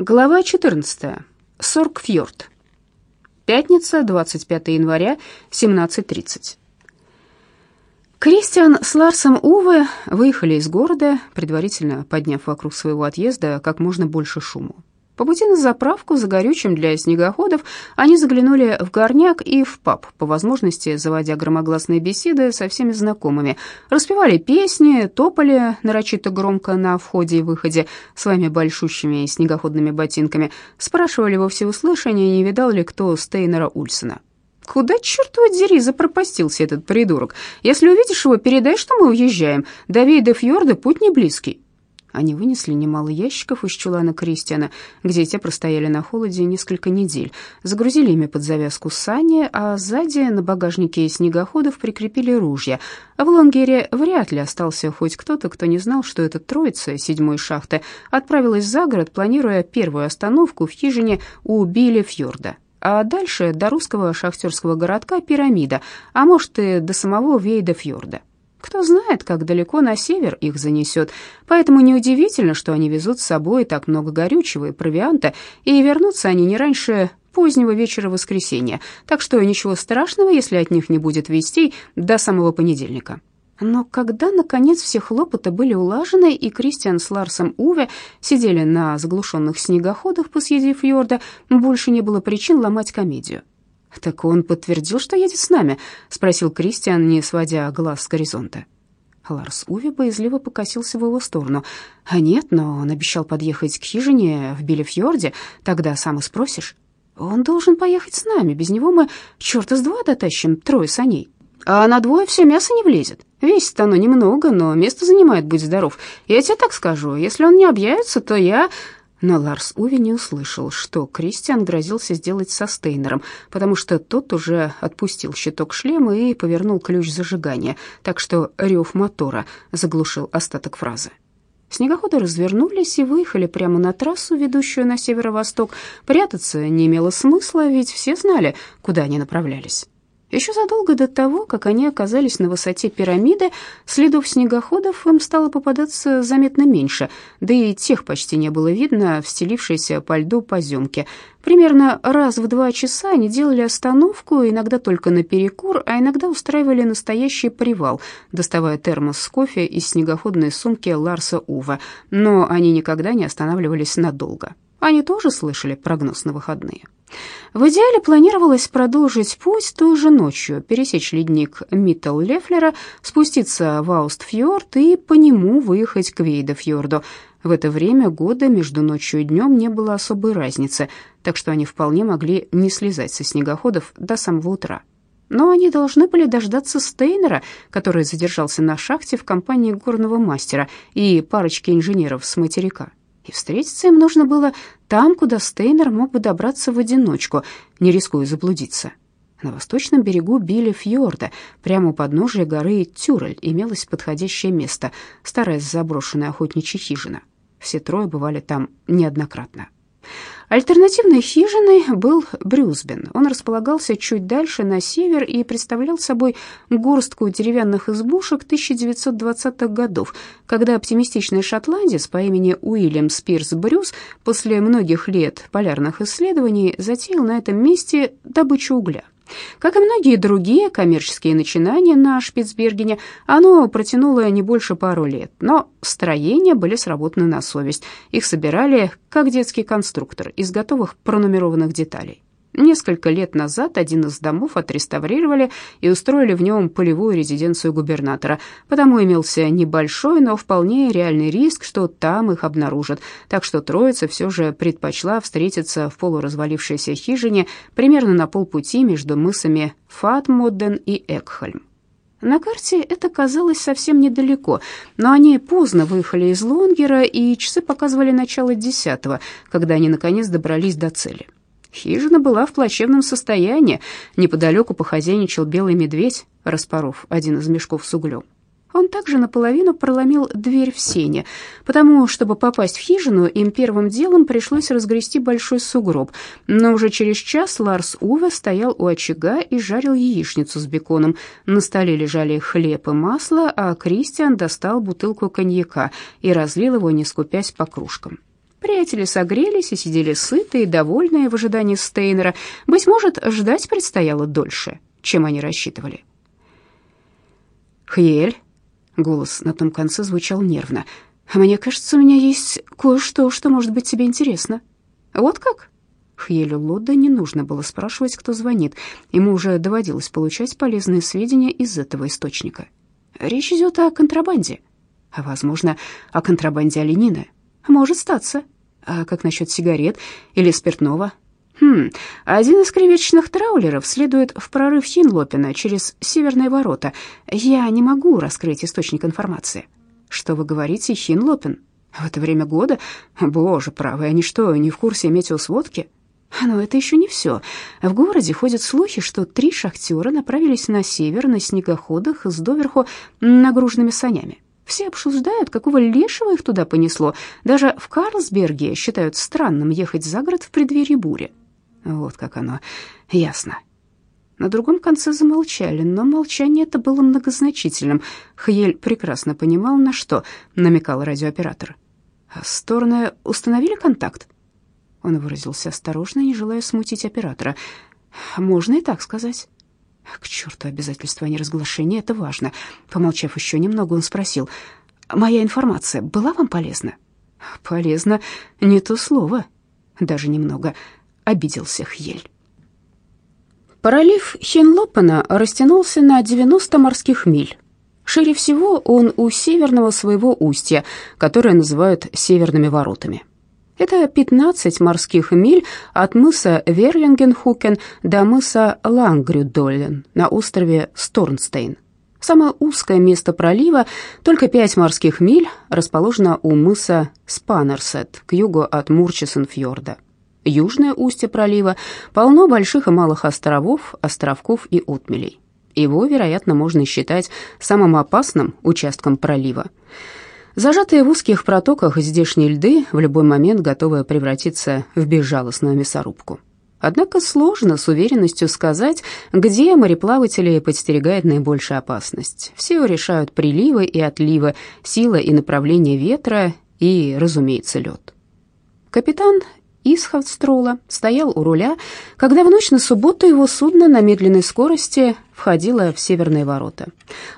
Глава 14. Соркфьорд. Пятница, 25 января, 17.30. Кристиан с Ларсом Уве выехали из города, предварительно подняв вокруг своего отъезда как можно больше шуму. По пути на заправку за горючим для снегоходов они заглянули в горняк и в паб, по возможности заводя громогласные беседы со всеми знакомыми. Распевали песни, топали нарочито громко на входе и выходе своими большущими снегоходными ботинками, спрашивали во всеуслышание, не видал ли кто Стейнера Ульсона. «Куда, черт дери, запропастился этот придурок? Если увидишь его, передай, что мы уезжаем. До Вейда Фьорда путь не близкий». Они вынесли немало ящиков из чулана Кристиана, где те простояли на холоде несколько недель, загрузили ими под завязку сани, а сзади на багажнике снегоходов прикрепили ружья. А в Лонгере вряд ли остался хоть кто-то, кто не знал, что эта троица седьмой шахты отправилась за город, планируя первую остановку в хижине у Билли Фьорда. А дальше до русского шахтерского городка Пирамида, а может и до самого Вейда Фьорда. Кто знает, как далеко на север их занесет, поэтому неудивительно, что они везут с собой так много горючего и провианта, и вернутся они не раньше позднего вечера воскресенья, так что ничего страшного, если от них не будет вестей до самого понедельника. Но когда, наконец, все хлопоты были улажены, и Кристиан с Ларсом Уве сидели на заглушенных снегоходах посреди фьорда, больше не было причин ломать комедию. «Так он подтвердил, что едет с нами?» — спросил Кристиан, не сводя глаз с горизонта. Ларс Уви боязливо покосился в его сторону. «А нет, но он обещал подъехать к хижине в Билефьорде, тогда сам и спросишь. Он должен поехать с нами, без него мы черта с два дотащим трое саней. А на двое все мясо не влезет. Весит оно немного, но место занимает, будь здоров. Я тебе так скажу, если он не объявится, то я...» Но Ларс Уви не услышал, что Кристиан грозился сделать со Стейнером, потому что тот уже отпустил щиток шлема и повернул ключ зажигания, так что рев мотора заглушил остаток фразы. Снегоходы развернулись и выехали прямо на трассу, ведущую на северо-восток. Прятаться не имело смысла, ведь все знали, куда они направлялись. Еще задолго до того, как они оказались на высоте пирамиды, следов снегоходов им стало попадаться заметно меньше, да и тех почти не было видно в стелившейся по льду поземке. Примерно раз в два часа они делали остановку, иногда только на перекур, а иногда устраивали настоящий привал, доставая термос с кофе из снегоходной сумки Ларса Ува, но они никогда не останавливались надолго. Они тоже слышали прогноз на выходные. В идеале планировалось продолжить путь той же ночью, пересечь ледник Миттел-Лефлера, спуститься в Аустфьорд и по нему выехать к Вейдафьорду. В это время года между ночью и днем не было особой разницы, так что они вполне могли не слезать со снегоходов до самого утра. Но они должны были дождаться Стейнера, который задержался на шахте в компании горного мастера и парочки инженеров с материка и встретиться им нужно было там, куда Стейнер мог бы добраться в одиночку, не рискуя заблудиться. На восточном берегу Билли Фьорда, прямо у подножия горы Тюрель, имелось подходящее место, старая заброшенная охотничья хижина. Все трое бывали там неоднократно. Альтернативной хижиной был Брюсбен. Он располагался чуть дальше, на север, и представлял собой горстку деревянных избушек 1920-х годов, когда оптимистичный шотландец по имени Уильям Спирс Брюс после многих лет полярных исследований затеял на этом месте добычу угля. Как и многие другие коммерческие начинания на Шпицбергене, оно протянуло не больше пару лет, но строения были сработаны на совесть. Их собирали как детский конструктор из готовых пронумерованных деталей. Несколько лет назад один из домов отреставрировали и устроили в нем полевую резиденцию губернатора, потому имелся небольшой, но вполне реальный риск, что там их обнаружат, так что троица все же предпочла встретиться в полуразвалившейся хижине примерно на полпути между мысами Фатмодден и Экхольм. На карте это казалось совсем недалеко, но они поздно выехали из Лонгера, и часы показывали начало десятого, когда они наконец добрались до цели. Хижина была в плачевном состоянии. Неподалеку похозяйничал белый медведь, распоров один из мешков с углем. Он также наполовину проломил дверь в сене, потому, чтобы попасть в хижину, им первым делом пришлось разгрести большой сугроб. Но уже через час Ларс Уве стоял у очага и жарил яичницу с беконом. На столе лежали хлеб и масло, а Кристиан достал бутылку коньяка и разлил его, не скупясь, по кружкам. Приятели согрелись и сидели сытые довольные в ожидании Стейнера. Быть может, ждать предстояло дольше, чем они рассчитывали. «Хьель», — голос на том конце звучал нервно, — «мне кажется, у меня есть кое-что, что может быть тебе интересно». «Вот как?» Хьелю Лодда не нужно было спрашивать, кто звонит. Ему уже доводилось получать полезные сведения из этого источника. Речь идет о контрабанде. А, возможно, о контрабанде оленины. Может статься. А как насчет сигарет или спиртного? Хм, один из креветочных траулеров следует в прорыв Хинлопина через северные ворота. Я не могу раскрыть источник информации. Что вы говорите, Хинлопин? В это время года? Боже правый, они что, не в курсе метеосводки? Но это еще не все. В городе ходят слухи, что три шахтера направились на север на снегоходах с доверху нагруженными санями. Все обсуждают, какого лешего их туда понесло. Даже в Карлсберге считают странным ехать за город в преддверии бури. Вот как оно. Ясно. На другом конце замолчали, но молчание это было многозначительным. Хьель прекрасно понимал, на что намекал радиооператор. «Стороны установили контакт?» Он выразился осторожно, не желая смутить оператора. «Можно и так сказать». К черту обязательства о неразглашении, это важно. Помолчав еще немного, он спросил, «Моя информация была вам полезна?» «Полезно не то слово». Даже немного обиделся Хьель. Пролив Хенлопена растянулся на 90 морских миль. Шире всего он у северного своего устья, которое называют Северными воротами. Это 15 морских миль от мыса Верлингенхукен до мыса Лангрюдоллен на острове Сторнстейн. Самое узкое место пролива, только 5 морских миль, расположено у мыса Спаннерсет к югу от Мурчесенфьорда. Южное устье пролива полно больших и малых островов, островков и отмелей. Его, вероятно, можно считать самым опасным участком пролива. Зажатые в узких протоках здешние льды в любой момент готовы превратиться в безжалостную мясорубку. Однако сложно с уверенностью сказать, где мореплаватели подстерегает наибольшая опасность. Все решают приливы и отливы, сила и направление ветра и, разумеется, лед. Капитан Исхавстрола стоял у руля, когда в ночь на субботу его судно на медленной скорости входило в северные ворота.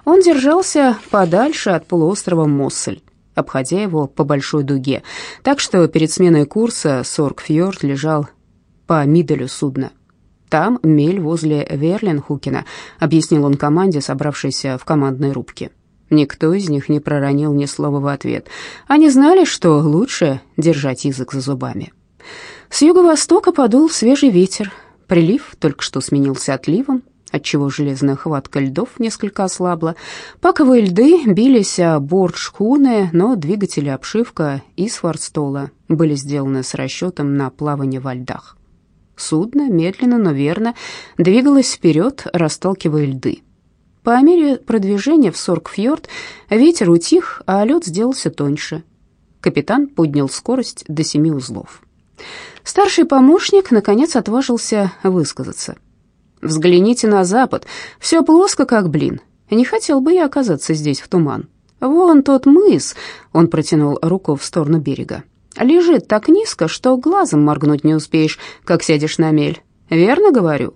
Он держался подальше от полуострова Моссель обходя его по большой дуге, так что перед сменой курса Соргфьорд лежал по миделю судна. Там мель возле Верлинхукена, объяснил он команде, собравшейся в командной рубке. Никто из них не проронил ни слова в ответ. Они знали, что лучше держать язык за зубами. С юго-востока подул свежий ветер. Прилив только что сменился отливом, отчего железная хватка льдов несколько ослабла. Паковые льды бились о борт шхуны, но двигатели обшивка из форстола были сделаны с расчетом на плавание во льдах. Судно медленно, но верно двигалось вперед, расталкивая льды. По мере продвижения в Соргфьорд ветер утих, а лед сделался тоньше. Капитан поднял скорость до семи узлов. Старший помощник, наконец, отважился высказаться – Взгляните на запад, все плоско, как блин. Не хотел бы я оказаться здесь в туман. Вон тот мыс, он протянул руку в сторону берега. Лежит так низко, что глазом моргнуть не успеешь, как сядешь на мель. Верно говорю?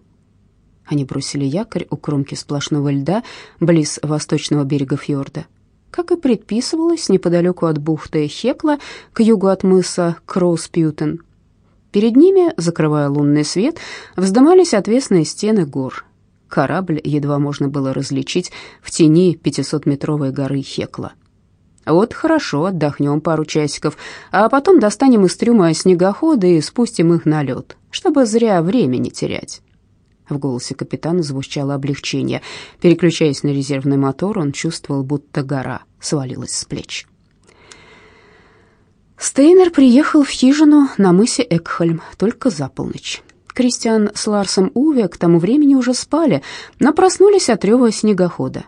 Они бросили якорь у кромки сплошного льда близ восточного берега фьорда. Как и предписывалось, неподалеку от бухты Хекла, к югу от мыса Кроуспьютен, Перед ними, закрывая лунный свет, вздымались отвесные стены гор. Корабль едва можно было различить в тени 500-метровой горы Хекла. «Вот хорошо, отдохнем пару часиков, а потом достанем из трюма снегоходы и спустим их на лед, чтобы зря времени терять». В голосе капитана звучало облегчение. Переключаясь на резервный мотор, он чувствовал, будто гора свалилась с плеч. Стейнер приехал в хижину на мысе Экхольм только за полночь. Кристиан с Ларсом Уве к тому времени уже спали, но проснулись от рева снегохода.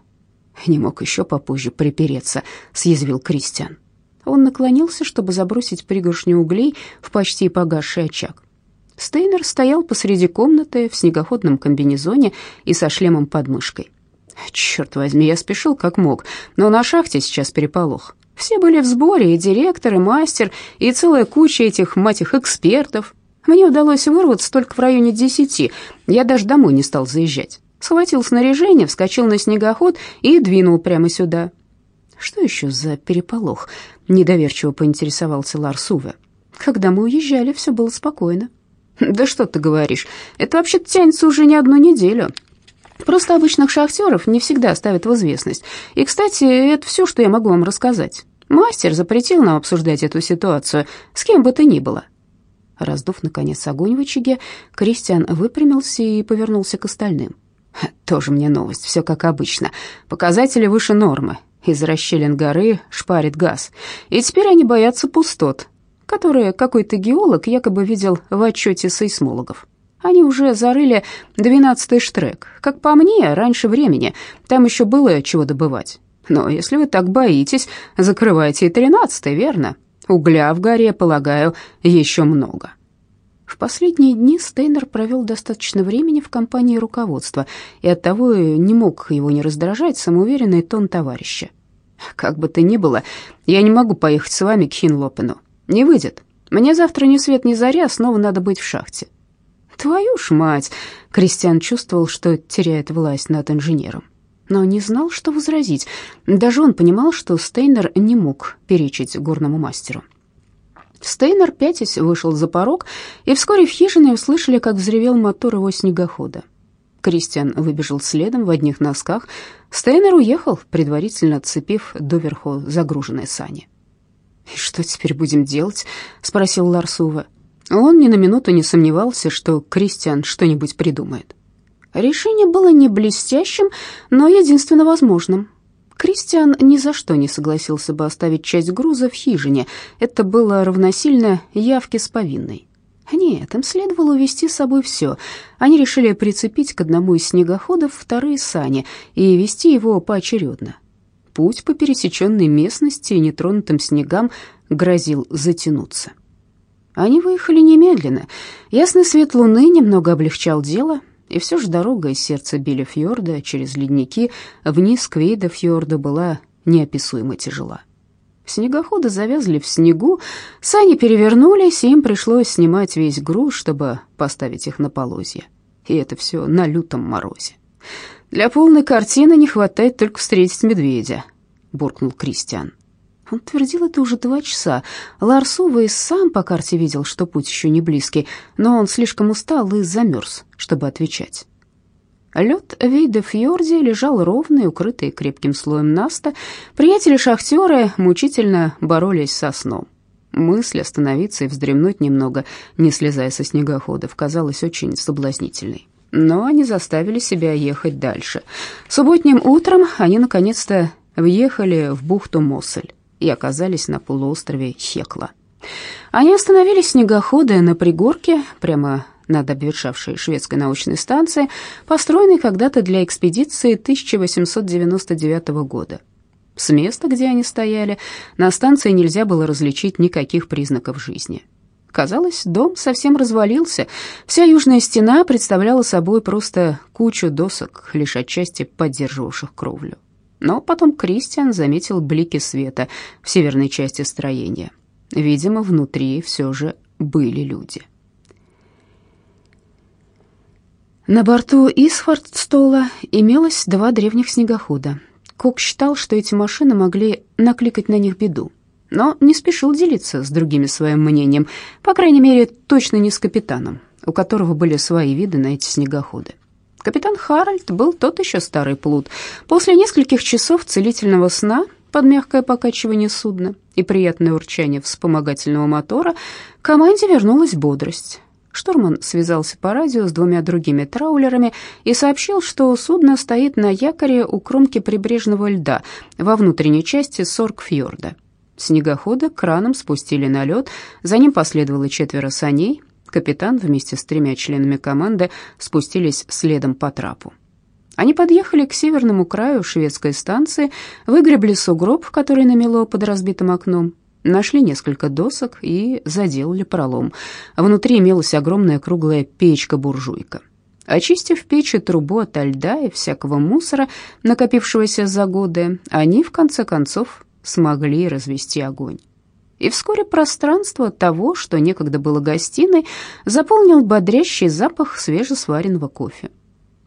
«Не мог еще попозже припереться», — съязвил Кристиан. Он наклонился, чтобы забросить пригоршню углей в почти погасший очаг. Стейнер стоял посреди комнаты в снегоходном комбинезоне и со шлемом под мышкой. «Черт возьми, я спешил как мог, но на шахте сейчас переполох. Все были в сборе, и директор, и мастер, и целая куча этих, мать их, экспертов. Мне удалось вырваться только в районе десяти, я даже домой не стал заезжать. Схватил снаряжение, вскочил на снегоход и двинул прямо сюда. Что еще за переполох? Недоверчиво поинтересовался Ларс Уве. Когда мы уезжали, все было спокойно. Да что ты говоришь? Это вообще тянется уже не одну неделю. Просто обычных шахтеров не всегда ставят в известность. И, кстати, это все, что я могу вам рассказать. Мастер запретил нам обсуждать эту ситуацию с кем бы то ни было. Раздув, наконец, огонь в очаге, Кристиан выпрямился и повернулся к остальным. «Тоже мне новость, все как обычно. Показатели выше нормы. Из расщелин горы шпарит газ. И теперь они боятся пустот, которые какой-то геолог якобы видел в отчете сейсмологов. Они уже зарыли двенадцатый штрек. Как по мне, раньше времени. Там еще было чего добывать. Но если вы так боитесь, закрывайте и тринадцатый, верно? Угля в горе, полагаю, еще много. В последние дни Стейнер провел достаточно времени в компании руководства, и оттого не мог его не раздражать самоуверенный тон товарища. «Как бы то ни было, я не могу поехать с вами к Хинлопену. Не выйдет. Мне завтра ни свет ни заря, снова надо быть в шахте». «Твою ж мать!» Кристиан чувствовал, что теряет власть над инженером но не знал, что возразить. Даже он понимал, что Стейнер не мог перечить горному мастеру. Стейнер, пятясь, вышел за порог, и вскоре в хижине услышали, как взревел мотор его снегохода. Кристиан выбежал следом в одних носках. Стейнер уехал, предварительно отцепив доверху загруженные сани. «И что теперь будем делать?» — спросил Ларсува. Он ни на минуту не сомневался, что Кристиан что-нибудь придумает. Решение было не блестящим, но единственно возможным. Кристиан ни за что не согласился бы оставить часть груза в хижине. Это было равносильно явке с повинной. Нет, им следовало увезти с собой все. Они решили прицепить к одному из снегоходов вторые сани и вести его поочередно. Путь по пересеченной местности и нетронутым снегам грозил затянуться. Они выехали немедленно. Ясный свет луны немного облегчал дело — и все же дорога из сердца Билефьорда через ледники вниз к Вейдафьорду была неописуемо тяжела. Снегоходы завязли в снегу, сани перевернулись, и им пришлось снимать весь груз, чтобы поставить их на полозья. И это все на лютом морозе. «Для полной картины не хватает только встретить медведя», — буркнул Кристиан. Он твердил это уже два часа. Ларс Увы сам по карте видел, что путь еще не близкий, но он слишком устал и замерз, чтобы отвечать. Лед в Вейде-фьорде лежал ровный, укрытый крепким слоем наста. Приятели-шахтеры мучительно боролись со сном. Мысль остановиться и вздремнуть немного, не слезая со снегоходов, казалась очень соблазнительной. Но они заставили себя ехать дальше. Субботним утром они наконец-то въехали в бухту Моссель и оказались на полуострове Хекла. Они остановились снегоходы на пригорке прямо над обветшавшей шведской научной станцией, построенной когда-то для экспедиции 1899 года. С места, где они стояли, на станции нельзя было различить никаких признаков жизни. Казалось, дом совсем развалился. Вся южная стена представляла собой просто кучу досок, лишь отчасти поддерживавших кровлю. Но потом Кристиан заметил блики света в северной части строения. Видимо, внутри все же были люди. На борту Исфордстола имелось два древних снегохода. Кок считал, что эти машины могли накликать на них беду, но не спешил делиться с другими своим мнением, по крайней мере, точно не с капитаном, у которого были свои виды на эти снегоходы. Капитан Харальд был тот еще старый плут. После нескольких часов целительного сна под мягкое покачивание судна и приятное урчание вспомогательного мотора команде вернулась бодрость. Штурман связался по радио с двумя другими траулерами и сообщил, что судно стоит на якоре у кромки прибрежного льда во внутренней части Соргфьорда. Снегохода краном спустили на лед, за ним последовало четверо саней, Капитан вместе с тремя членами команды спустились следом по трапу. Они подъехали к северному краю шведской станции, выгребли сугроб, который намело под разбитым окном, нашли несколько досок и заделали пролом. Внутри имелась огромная круглая печка-буржуйка. Очистив печь и трубу от льда и всякого мусора, накопившегося за годы, они, в конце концов, смогли развести огонь. И вскоре пространство того, что некогда было гостиной, заполнил бодрящий запах свежесваренного кофе.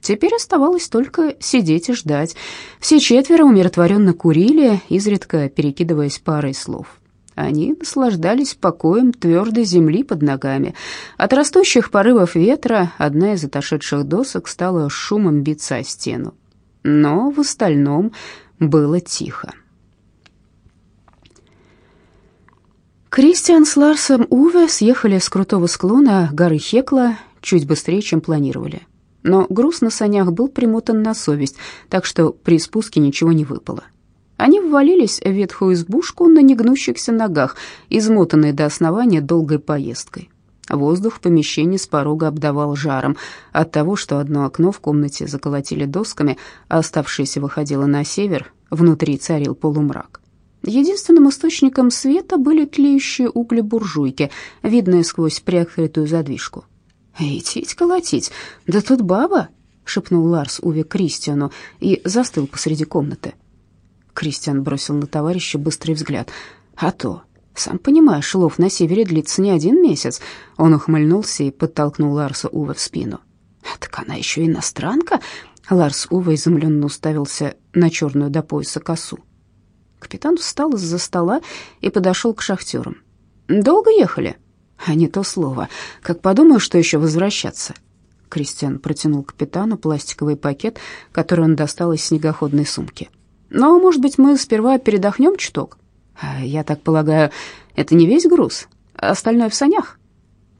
Теперь оставалось только сидеть и ждать. Все четверо умиротворенно курили, изредка перекидываясь парой слов. Они наслаждались покоем твердой земли под ногами. От растущих порывов ветра одна из отошедших досок стала шумом биться о стену. Но в остальном было тихо. Кристиан с Ларсом Уве съехали с крутого склона горы Хекла чуть быстрее, чем планировали. Но груз на санях был примотан на совесть, так что при спуске ничего не выпало. Они ввалились в ветхую избушку на негнущихся ногах, измотанные до основания долгой поездкой. Воздух в помещении с порога обдавал жаром от того, что одно окно в комнате заколотили досками, а оставшееся выходило на север, внутри царил полумрак. Единственным источником света были тлеющие угли буржуйки, видные сквозь приоткрытую задвижку. «Идтить колотить, да тут баба!» — шепнул Ларс Уве Кристиану и застыл посреди комнаты. Кристиан бросил на товарища быстрый взгляд. «А то, сам понимаешь, лов на севере длится не один месяц». Он ухмыльнулся и подтолкнул Ларса Уве в спину. «Так она еще иностранка?» Ларс Уве изумленно уставился на черную до пояса косу. Капитан встал из-за стола и подошел к шахтерам. «Долго ехали?» «А не то слово. Как подумаю, что еще возвращаться». Кристиан протянул капитану пластиковый пакет, который он достал из снегоходной сумки. «Ну, может быть, мы сперва передохнем чуток?» а «Я так полагаю, это не весь груз? Остальное в санях?»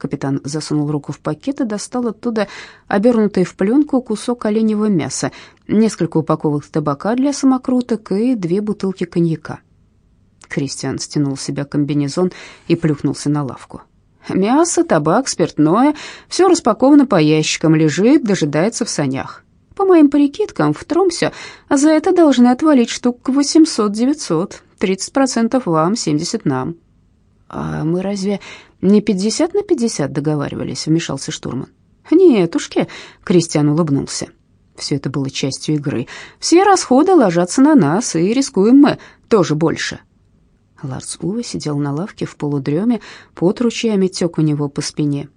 Капитан засунул руку в пакет и достал оттуда обернутый в пленку кусок оленевого мяса, несколько упаковок табака для самокруток и две бутылки коньяка. Кристиан стянул с себя комбинезон и плюхнулся на лавку. Мясо, табак, спиртное — все распаковано по ящикам, лежит, дожидается в санях. По моим прикидкам, в Тромсе за это должны отвалить штук 800-900, 30% вам, 70% нам. А мы разве «Не пятьдесят на пятьдесят договаривались», — вмешался штурман. «Нетушки», — Кристиан улыбнулся. Все это было частью игры. Все расходы ложатся на нас, и рискуем мы тоже больше. Ларс Уве сидел на лавке в полудреме, под ручьями тек у него по спине.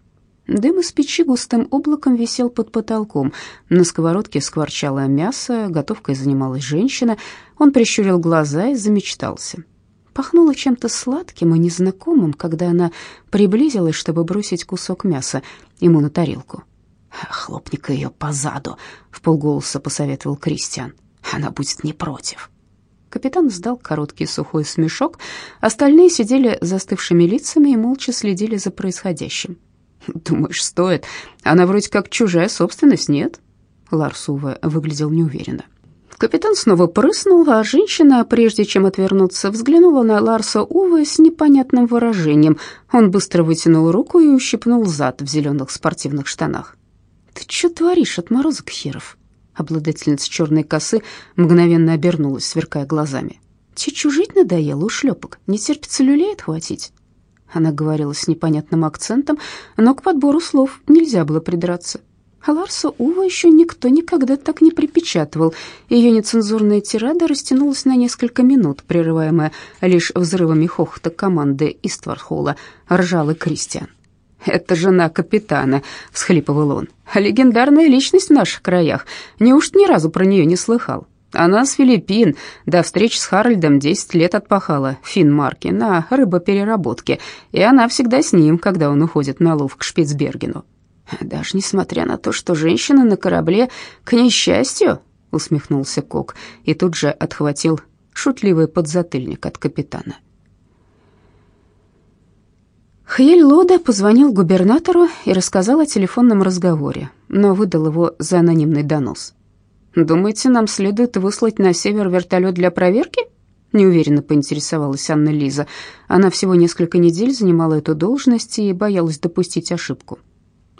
Дым из печи густым облаком висел под потолком. На сковородке скворчало мясо, готовкой занималась женщина. Он прищурил глаза и замечтался. Пахнуло чем-то сладким и незнакомым, когда она приблизилась, чтобы бросить кусок мяса ему на тарелку. «Хлопни-ка ее по заду», — в полголоса посоветовал Кристиан. «Она будет не против». Капитан сдал короткий сухой смешок, остальные сидели застывшими лицами и молча следили за происходящим. «Думаешь, стоит? Она вроде как чужая собственность, нет?» Ларсува выглядел неуверенно. Капитан снова прыснул, а женщина, прежде чем отвернуться, взглянула на Ларса Увы с непонятным выражением. Он быстро вытянул руку и ущипнул зад в зеленых спортивных штанах. «Ты что творишь, отморозок херов?» Обладательница черной косы мгновенно обернулась, сверкая глазами. «Тебе чужить надоело, ушлепок? Не терпится люлей отхватить?» Она говорила с непонятным акцентом, но к подбору слов нельзя было придраться. А Ларса Ува еще никто никогда так не припечатывал. Ее нецензурная тирада растянулась на несколько минут, прерываемая лишь взрывами хохота команды из Твархола, ржал и Кристиан. «Это жена капитана», — всхлипывал он. «Легендарная личность в наших краях. Неужто ни разу про нее не слыхал? Она с Филиппин, до встречи с Харальдом 10 лет отпахала в Финмарке на рыбопереработке, и она всегда с ним, когда он уходит на лов к Шпицбергену. Даже несмотря на то, что женщина на корабле к несчастью, усмехнулся Кок и тут же отхватил шутливый подзатыльник от капитана. Хьель Лода позвонил губернатору и рассказал о телефонном разговоре, но выдал его за анонимный донос. «Думаете, нам следует выслать на север вертолет для проверки?» Неуверенно поинтересовалась Анна Лиза. Она всего несколько недель занимала эту должность и боялась допустить ошибку.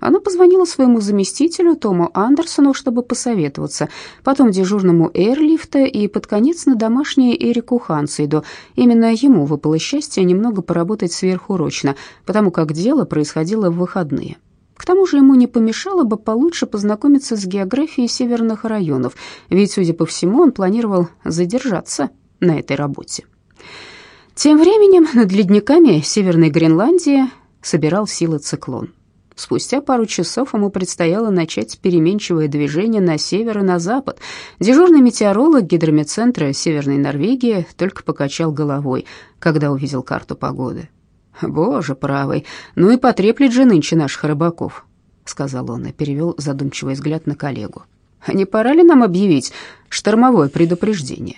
Она позвонила своему заместителю Тому Андерсону, чтобы посоветоваться, потом дежурному Эйрлифта и под конец на домашнее Эрику Хансейду. Именно ему выпало счастье немного поработать сверхурочно, потому как дело происходило в выходные. К тому же ему не помешало бы получше познакомиться с географией северных районов, ведь, судя по всему, он планировал задержаться на этой работе. Тем временем над ледниками Северной Гренландии собирал силы циклон. Спустя пару часов ему предстояло начать переменчивое движение на север и на запад. Дежурный метеоролог гидрометцентра Северной Норвегии только покачал головой, когда увидел карту погоды. «Боже правый, ну и потреплет же нынче наших рыбаков», — сказал он и перевел задумчивый взгляд на коллегу. «А не пора ли нам объявить штормовое предупреждение?»